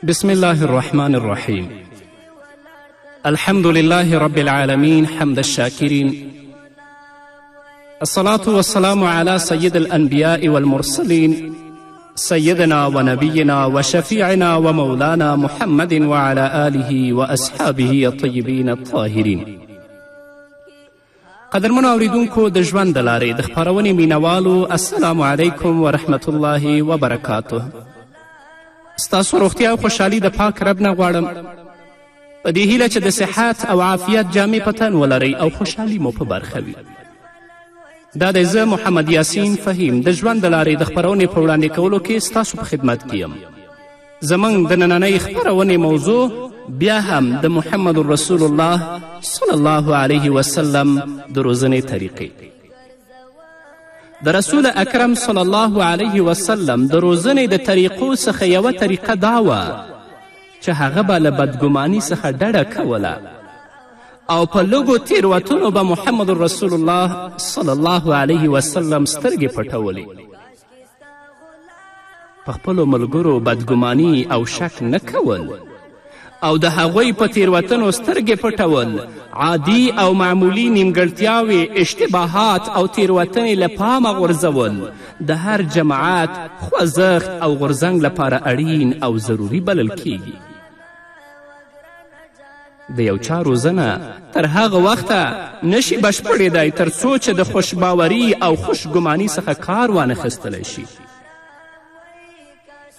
بسم الله الرحمن الرحيم الحمد لله رب العالمين حمد الشاكرين الصلاة والسلام على سيد الأنبياء والمرسلين سيدنا ونبينا وشفيعنا ومولانا محمد وعلى آله وأصحابه الطيبين الطاهرين قدرمنو اوریدونکو د ژوند د لارې د خپرونې مینوالو السلام علیکم ورحمت الله وبرکاته ستاسو روغتیا او خوشحالي د پاک رب نه غواړم په دې هیله چې د صحت او عافیت جامې په تن ولرئ او خوشحالي مو په برخه وي دا دی زه محمد یاسین فهیم د ژوند د لارې د خپرونې په وړاندې کولو کې ستاسو په خدمت کې یم زموږ د نننۍ خپرونې موضوع بیا هم د محمد رسول الله صلی الله علیه وسلم د روزنې طریقې د رسول اکرم صلی الله علیه وسلم د روزنې د طریقو څخه یوه طریقه دا وه چې هغه به له بدګماني څخه ډډه کوله او په لږو تیروتنو به محمد رسول الله صلی الله علیه وسلم سترګې پټولې په خپلو ملګرو بدګماني او شک نه کول او د هغوی په تیروتنو سترګې پټول عادي او معمولی نیمګړتیاوې اشتباهات او تیروتنې له پامه غورځول د هر جماعت خوځښت او غورځنګ لپاره اړین او ضروري بلل کیږي د یو چا روزنه تر هغه وخته نشي بشپړېدای تر څو چې د خوشباوري او خوشګماني څخه کار وانخیستلی شي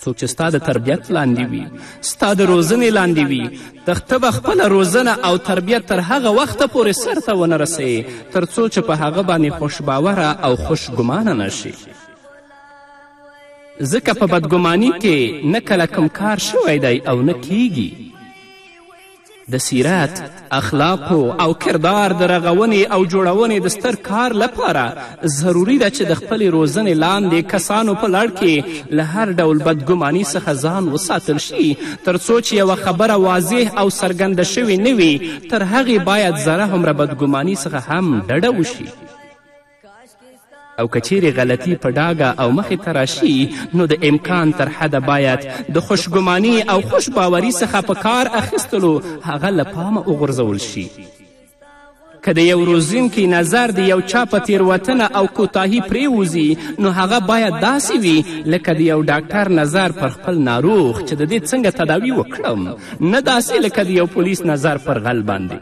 څوک چې ستا د تربیت لاندې وي ستا د روزنې لاندې وي ته به خپله روزنه او تربیت تر هغه وخته پورې سرته ونه رسې تر څو چې په هغه باندې خوشباوره او خوشګمانه نشي ځکه په بدګماني کې نه کله کوم کار شوی دی او نه کیږي د سیرت، اخلاقو او کردار د رغونې او جوړونې د ستر کار لپاره ضروري ده چې د خپلې روزنې لاندې کسانو په لړ کې له هر ډول بدګماني څخه ځان وساتل شي تر څو چې یوه خبره واضح او څرګنده شوې نه وي تر هغې باید ذره همره بدګماني څخه هم ډډه وشي او که چیرې غلطي په ډاګه او مخې ته راشي نو د امکان تر حده باید د خوشګماني او خوش باوري څخه په کار اخیستلو هغه له پامه وغورځول شي که د یو روزونکي نظر د یو چا په تیروتنه او کوتاهي پرېوځي نو هغه باید داسې وي لکه د یو ډاکټر نظر پر خپل ناروغ چې د دې څنګه تداوي وکړم نه داسې لکه د یو پولیس نظر پر غل باندې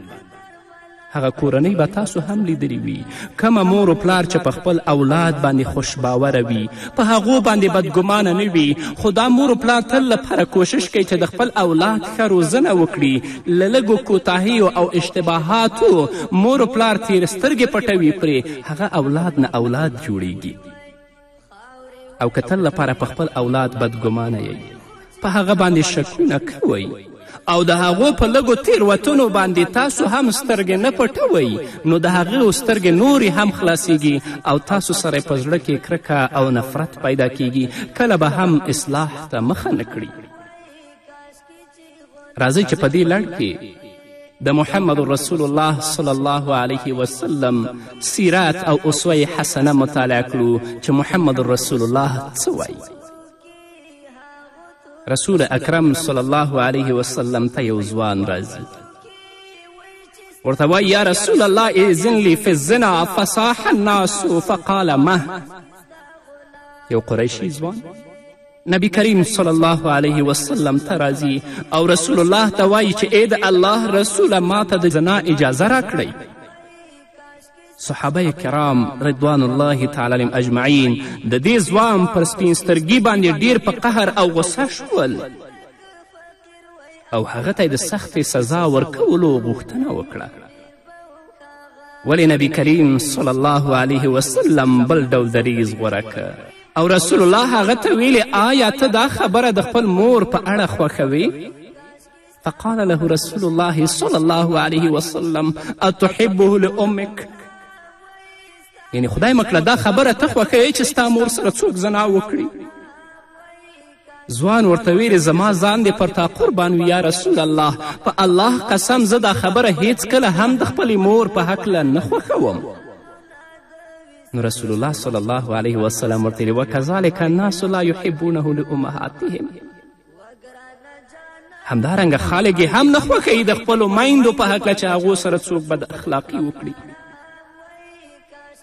هغه کورنۍ به تاسو هم لیدلی وي کومه مور و پلار چې په خپل اولاد باندې خوشباوره وي په هغو باندې بدګمانه نه وي خو دا مور و پلار تل لپاره کوشش کوي چې د خپل اولاد ښه روزنه وکړي له لږو کوتاهیو او اشتباهاتو مور و پلار تیر سترګې پټوي پرې هغه اولاد نه اولاد جوړیږي او کتل لپاره په خپل اولاد بدګمانه یی په هغه باندې شکونه کوئ او د هغو په لږو تیروتنو باندې تاسو هم سترګې نه پټوئ نو د هغو سترګې نورې هم خلاصیږي او تاسو سره په زړه کې کرکه او نفرت پیدا کیږي کله به هم اصلاح ته مخه نه کړي راځئ چې په دې لړ کې د محمد رسول الله صلی الله علیه وسلم سیرت او اسوه حسنه مطالعه کړو چې محمد رسول الله څه وایي رسول اکرم صلی الله علیه وسلم ته یو ځوان راځي ورته وایي یا رسول الله اذن لی فی الزنا فصاح الناس فقال مه یو قریشي ځوان نبی کریم صلی الله علیه وسلم ته راځي او رسول الله ته وایي چې ای د الله رسوله ما ته د زنا اجازه راکړئ صحابه کرام رضوان الله تعالی علیم اجمعین د دې ځوان پر سپین سترګي باندې ډیر په قهر او غصه شول او هغه ته د سختې سزا ورکولو غوښتنه وکړه ولې نبی کریم صلی الله علیه وسلم بل ډول دریځ غوره که او رسول الله هغه ته ویلې آیا ته دا خبره د خپل مور په اړه خوښوې فقال له رسول الله صلی الله علیه وسلم اتحبه لامک یعنی خدای مکړه دا خبره ته خوښوې چې ستا مور سره څوک زنا وکړي ځوان ورته ویلې زما ځان دې پر تا قربان وي یا رسول الله په الله قسم زه دا خبره هیڅکله هم د خپلې مور په هکله نه خوښوم نو رسول الله صلی الله علیه وسلم ورته ویلې وکذلک الناس لا یحبونه لامهاتهم همدارنګه خلک یې هم نه خوښوي د خپلو میندو په هکله چې هغو سره څوک بد اخلاقي وکړي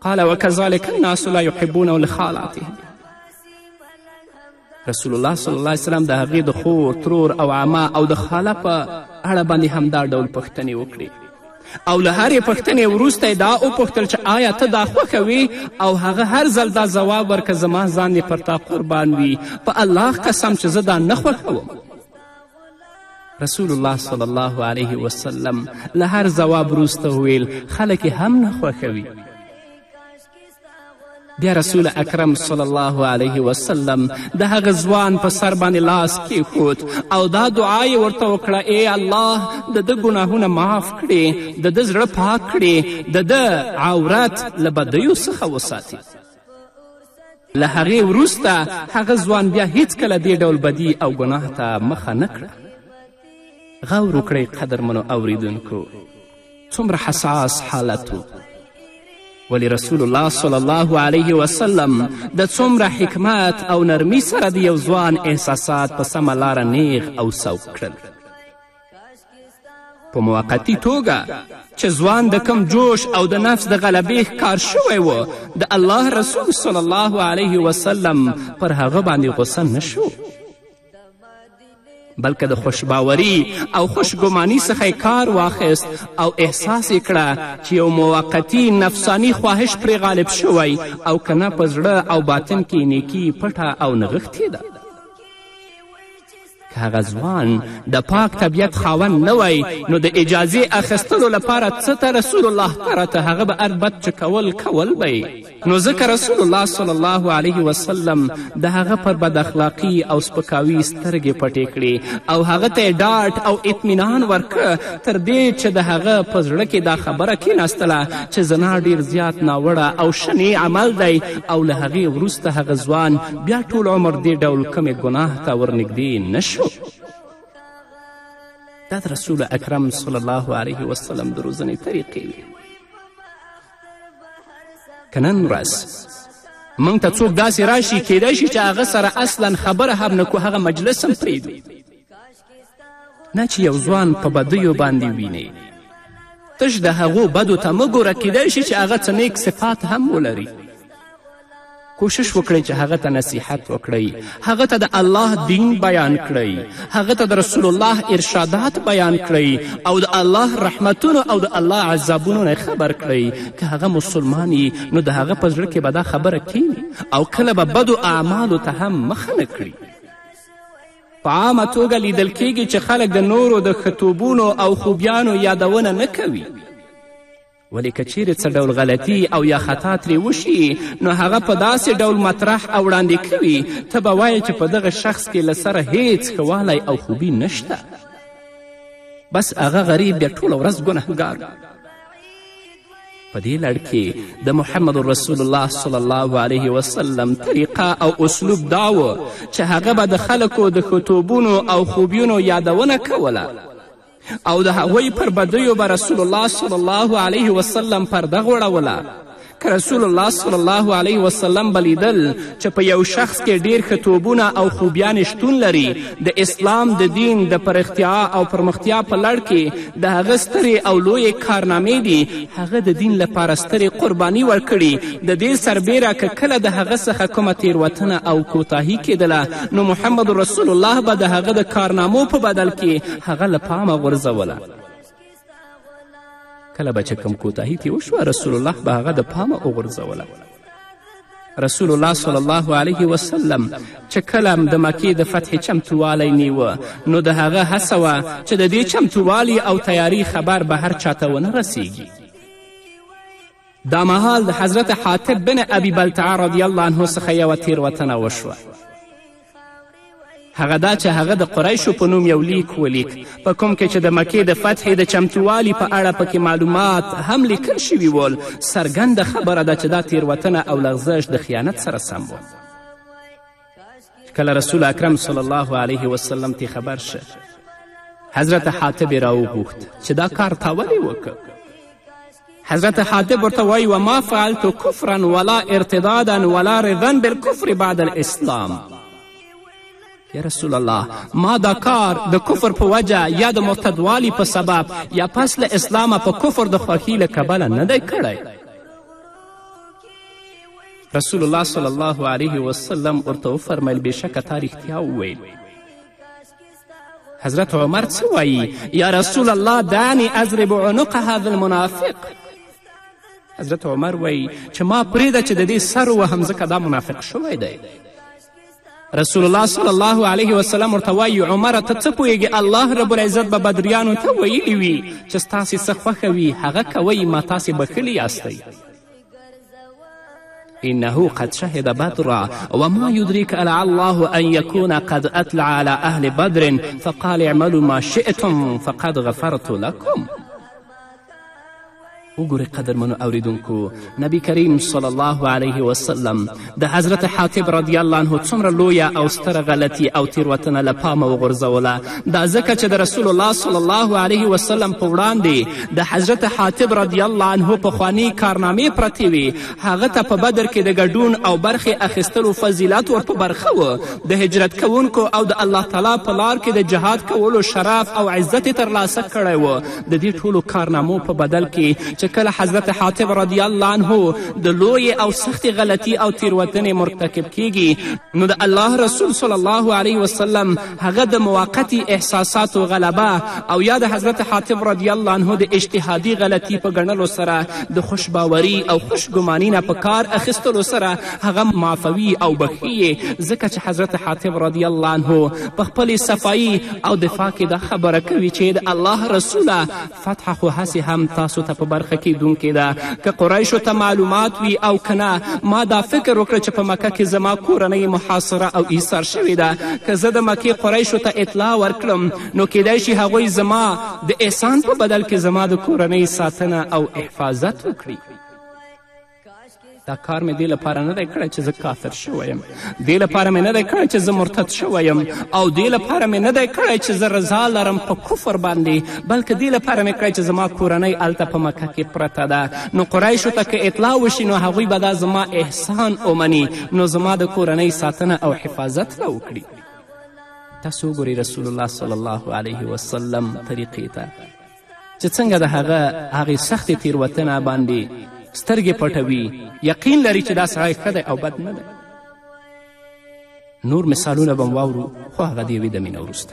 قال وكذلك الناس لا يحبون لخالاتهم رسول الله صلی الله علیه وسلم د هغې د خور ترور او عما او د خاله په اړه باندې همدا ډول پوښتنې وکړي او له هرې پوښتنې وروسته یې دا وپوښتل چې آیا ته دا خوښوې او هغه هر ځل دا ځواب ورکه زما ځان یې پر تا قربان وي په الله قسم چې زه دا نه خوښوم رسول الله صلی الله علیه وسلم له هر ځواب وروسته ویل خلک هم نه خوښوي بیا رسول اکرم صلی الله علیه وسلم د هغه ځوان په سر باندې لاس کیښود او دا دعا یې ورته وکړه ای الله د ده ګناهونه معاف کړې د ده زړه پاک کړې د ده عورت له بدیو څخه وساتي له هغې وروسته هغه ځوان بیا هیڅکله دې ډول بدی او ګناه ته مخه نه کړه غور وکړئ قدرمنو اوریدونکو څومره حساس حالت و ولی رسول الله صلی الله علیه وسلم د څومره حکمت او نرمی سره د یو ځوان احساسات په سمه لاره نیغ او سوق کړل په موقتی توګه چې ځوان د کم جوش او د نفس د غلبې ښکار شوی و د الله رسول صلی الله علیه وسلم پر هغه باندې غصه نه شو بلکه د خوشباوري او خوشګماني څخه کار واخیست او احساس یې کړه چې یو موقتی نفسانی خواهش پرې غالب شوی او کنه په زړه او باطن کې نیکی پټه او نغښتې ده که هغه ځوان د پاک طبیعت خاوند نه وای نو د اجازې اخیستلو لپاره څه ته رسول الله ته راته هغه به اربت چې کول کول به نو ځکه رسول الله صلی الله علیه وسلم د هغه پر بد اخلاقي او سپکاوي سترګې پټې کړې او هغه ته ډاډ او اطمینان ورکه تر دې چې د هغه په زړه کې دا خبره کیناستله چې زنا ډیر زیات ناوړه او شنې عمل دی او له هغې وروسته هغه ځوان بیا ټول عمر دې ډول کمې ګناه ته ورنږدې نه شو دا د رسول اکرم صلی الله علیه وسلم د روزنې طریقې وي که نن ورځ موږ ته څوک داسې راشي کیدای شي چې هغه سره اصلا خبره هم نه کو هغه مجلس هم پرېږدو نه چې یو ځوان په بدیو باندې وینې تش د هغو بدو ته مه ګوره کیدای شي چې هغه څه نیک صفات هم ولري کوشش وکړئ چې هغه ته نصیحت وکړئ هغه ته د الله دین بیان کړئ هغه ته د رسول الله ارشادات بیان کړئ او د الله رحمتونو او د الله عذابونو نه خبر کړئ که هغه مسلمان نو د هغه په زړه کې به دا خبره کینی او کله به بدو اعمالو ته هم مخه نه کړي په عامه توګه لیدل کیږي چې خلک د نورو د ښه توبونو او خوبیانو یادونه نه کوي ولې که چیرې څه ډول غلطي او یا خطا ترې وشي نو هغه په داسې ډول مطرح او وړاندې کوي ته به وایې چې په دغه شخص کې له سره هیڅ ښهوالی او خوبي نشته بس هغه غریب بیا ټوله ورځ ګنهګار په دې لړ کې د محمد رسول الله صلی الله علیه وسلم طریقه او اسلوب دا و چې هغه به د خلکو د ښتوبونو او خوبیونو یادونه کوله او د هغوی پر بدیو به رسول الله صلی الله علیه وسلم پرده غوړوله که رسول الله صلی الله علیه وسلم به لیدل چې په یو شخص کې ډیر ښه توبونه او خوبیانې شتون لري د اسلام د دین د پرختیا او پرمختیا په لړ کې د هغه سترې او لویې کارنامې دي هغه د دین لپاره سترې قرباني ورکړي د دې سربیره که کله د هغه څخه کومه تیروتنه او کوتاهي کېدله نو محمد رسول الله به د هغه د کارنامو په بدل کې هغه له پامه غورځوله کله به چې کوم کوتاهي ترې وشوه رسول الله به هغه د پامه وغورځوله رسول الله صلی الله علیه وسلم چې کله د مکې د فتح چمتووالی نیوه نو د هغه هڅه وه چې د دې چمتووالي او تیاری خبر به هر چاته ونه رسیږي دا مهال د حضرت حاطب بن ابي بلتعه رضی الله عنه څخه یوه تیروتنه وشوه هغه دا چې هغه د قریشو په نوم یو لیک ولیک په کوم کې چې د مکې د فتحې د چمتووالي په اړه پکې معلومات هم لیکل شوي ول څرګنده خبره ده چې دا تیروتنه او لغزش د خیانت سره سم و کله رسول اکرم صلی الله علیه وسلم تی خبر شه حضرت حاطب یې راوغوښت چې دا کار تا ولې وکړ حضرت حاطب ورته وایي وما فعلت کفرا ولا ارتدادا ولا رضا بالکفر بعد الاسلام یا رسول الله ما دا کار د کفر په وجه یا د مرتدوالي په سبب یا پس له اسلامه په کفر د خوښي له کبله نه دی کړی رسول الله صلی الله علیه وسلم ورته وفرمیل بېشکه تا رښتیا وویل حضرت عمر څه وایي یا رسول الله دانی اضرب عنق هذا المنافق حضرت عمر وایي چې ما پرېږده چې د دې سر وهم ځکه دا منافق شوی دی رسول الله صلی الله علیه وسلم ورته وایي عمره ته څه پوهیږي الله رب العزت به بدریانو ته ویلي وي چې ستاسې څه خوښه وي هغه کوئ ما تاسې بښلي یاستئ إنه قد شهد بدرا وما يدريك لعل الله أن يكون قد أطلع على أهل بدر فقال اعملوا ما شئتم فقد غفرت لكم وګورئ قدرمنو اوریدونکو نبی کریم صلی الله علیه وسلم د حضرت حاطب رضی الله عنه څومره لویه او ستره غلطي او تیروتنه له پامه وغورځوله دا ځکه چې د رسول الله صلی الله علیه وسلم په وړاندې د حضرت حاطب رضی الله عنه پخواني کارنامې پرتې وې هغه ته په بدر کې د ګډون او برخې اخیستلو فضیلت ور په برخه و د هجرت کوونکو او د الله تعالی په لار کې د جهاد کولو شرف او عزت یې ترلاسه کړی و د دې ټولو کارنامو په بدل کې چې کله حضرت حاطب رضی الله عنه د لویې او سختې غلطي او تیروتنې مرتکب کیږي نو د الله رسول صلی الله علیه وسلم هغه د موقتي احساساتو غلبه او یا د حضرت حاطب رضی الله عنه د اجتهادي غلطي په ګڼلو سره د خوشباوري او خوشګماني نه په کار اخیستلو سره هغه معافوي او بخښي یې ځکه چې حضرت حاطب رضی الله عنه په خپلې صفایي او دفاع کې دا خبره کوي چې د الله رسوله فتح خو هسې هم تاسو ته په برخه کیدونکې ده که قریشو ته معلومات وي او که نه ما دا فکر وکړه چې په مکه کې زما کورنۍ محاصره او ایثار شوې ده که زه د مکې قریشو ته اطلاع ورکړم نو کیدای شي هغوی زما د احسان په بدل کې زما د کورنۍ ساتنه او حفاظت وکړي دا کار مې دې لپاره نه دی کړی چې زه کافر شوی یم دې لپاره مې نه دی کړی چې زه مرتد شوی یم او دې لپاره مې نه دی کړی چې زه رضا لرم په کفر باندې بلکې دې لپاره مې کړی چې زما کورنۍ هلته په مکه کې پرته ده نو قریشو ته که اطلاع وشي نو هغوی به دا زما احسان ومني نو زما د کورنۍ ساتنه او حفاظت به وکړي تاسو وګورئ رسول الله صلی الله علیه وسلم طریقې ته چې څنګه د هغه هغې سختې تیروتنه باندې سترګې پټوي یقین لري چې دا سړی ښه دی او بد نه دی نور مثالونه به واورو خو هغه د یوې دمې نه وروسته